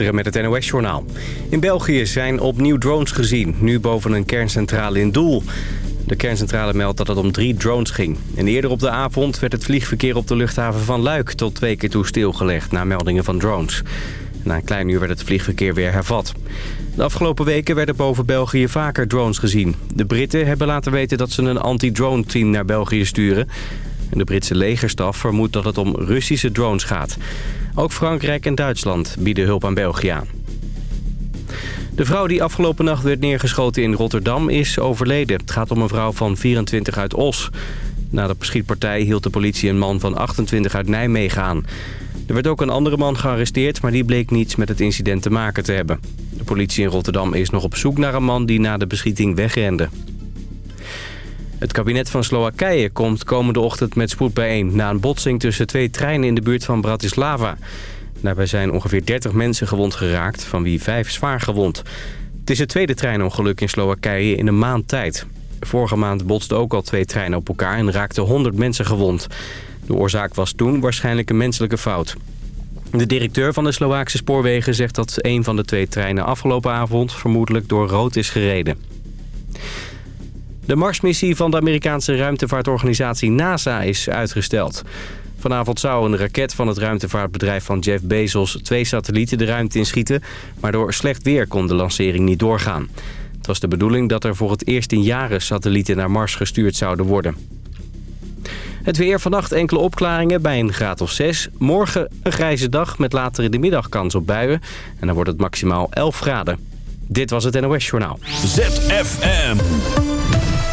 Met het NOS-journaal. In België zijn opnieuw drones gezien, nu boven een kerncentrale in Doel. De kerncentrale meldt dat het om drie drones ging. En eerder op de avond werd het vliegverkeer op de luchthaven van Luik... tot twee keer toe stilgelegd na meldingen van drones. Na een klein uur werd het vliegverkeer weer hervat. De afgelopen weken werden boven België vaker drones gezien. De Britten hebben laten weten dat ze een anti-drone team naar België sturen. De Britse legerstaf vermoedt dat het om Russische drones gaat. Ook Frankrijk en Duitsland bieden hulp aan België aan. De vrouw die afgelopen nacht werd neergeschoten in Rotterdam is overleden. Het gaat om een vrouw van 24 uit Os. Na de schietpartij hield de politie een man van 28 uit Nijmegen aan. Er werd ook een andere man gearresteerd, maar die bleek niets met het incident te maken te hebben. De politie in Rotterdam is nog op zoek naar een man die na de beschieting wegrende. Het kabinet van Slowakije komt komende ochtend met spoed bijeen... na een botsing tussen twee treinen in de buurt van Bratislava. Daarbij zijn ongeveer 30 mensen gewond geraakt, van wie vijf zwaar gewond. Het is het tweede treinongeluk in Slowakije in een maand tijd. Vorige maand botsten ook al twee treinen op elkaar en raakten 100 mensen gewond. De oorzaak was toen waarschijnlijk een menselijke fout. De directeur van de Slovaakse spoorwegen zegt dat een van de twee treinen afgelopen avond vermoedelijk door rood is gereden. De Marsmissie van de Amerikaanse ruimtevaartorganisatie NASA is uitgesteld. Vanavond zou een raket van het ruimtevaartbedrijf van Jeff Bezos twee satellieten de ruimte inschieten, maar door slecht weer kon de lancering niet doorgaan. Het was de bedoeling dat er voor het eerst in jaren satellieten naar Mars gestuurd zouden worden. Het weer vannacht enkele opklaringen bij een graad of 6. Morgen een grijze dag met later in de middag kans op buien. En dan wordt het maximaal 11 graden. Dit was het NOS Journaal. ZFM.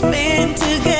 spend together.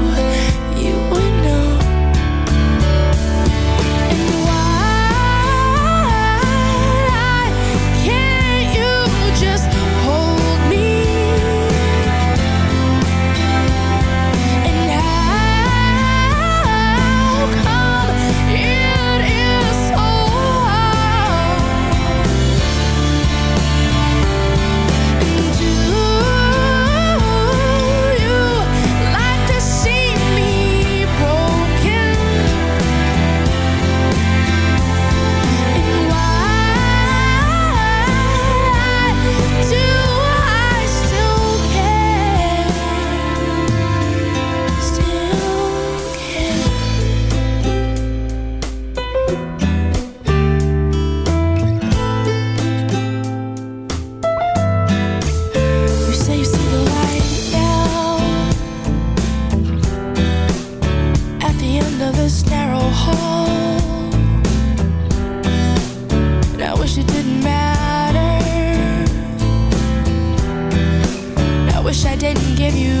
I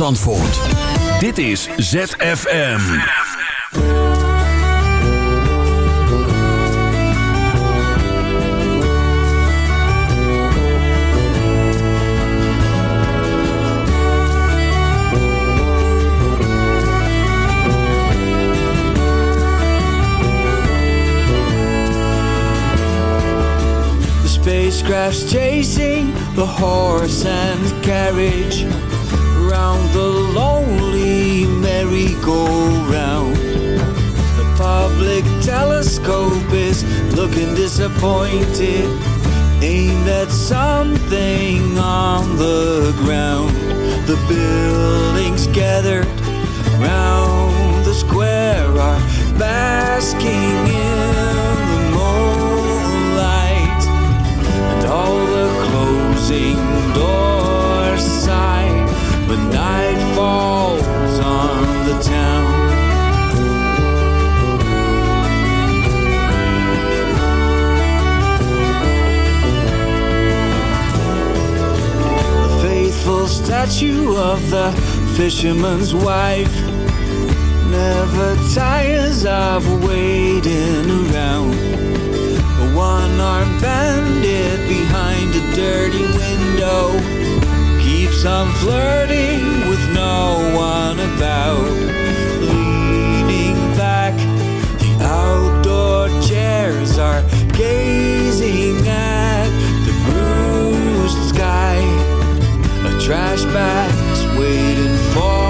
Zandvoort. Dit is ZFM. spacecraft's chasing the horse and the carriage the lonely merry-go-round. The public telescope is looking disappointed. Ain't that something on the ground? The buildings gathered round the square are basking in. the town. A faithful statue of the fisherman's wife never tires of waiting around. A one-armed bandit behind a dirty window some flirting with no one about. Leaning back, the outdoor chairs are gazing at the bruised sky. A trash bag's waiting for.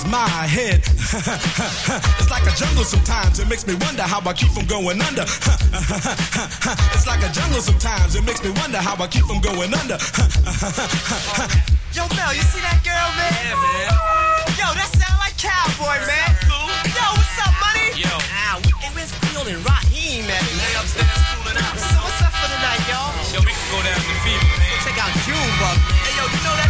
is my head. it's like a jungle sometimes. It makes me wonder how I keep from going under. it's like a jungle sometimes. It makes me wonder how I keep from going under. Yo, Mel, you see that girl, man? Yeah, man. Yo, that sound like cowboy, man. Cool. Yo, what's up, money? Yo. Ah, we in Westfield and Raheem, man. Lay upstairs cooling out. So what's up for the night, y'all? Yo, we can go down to the fever, man. Go Check out Cuba. Hey, yo, you know that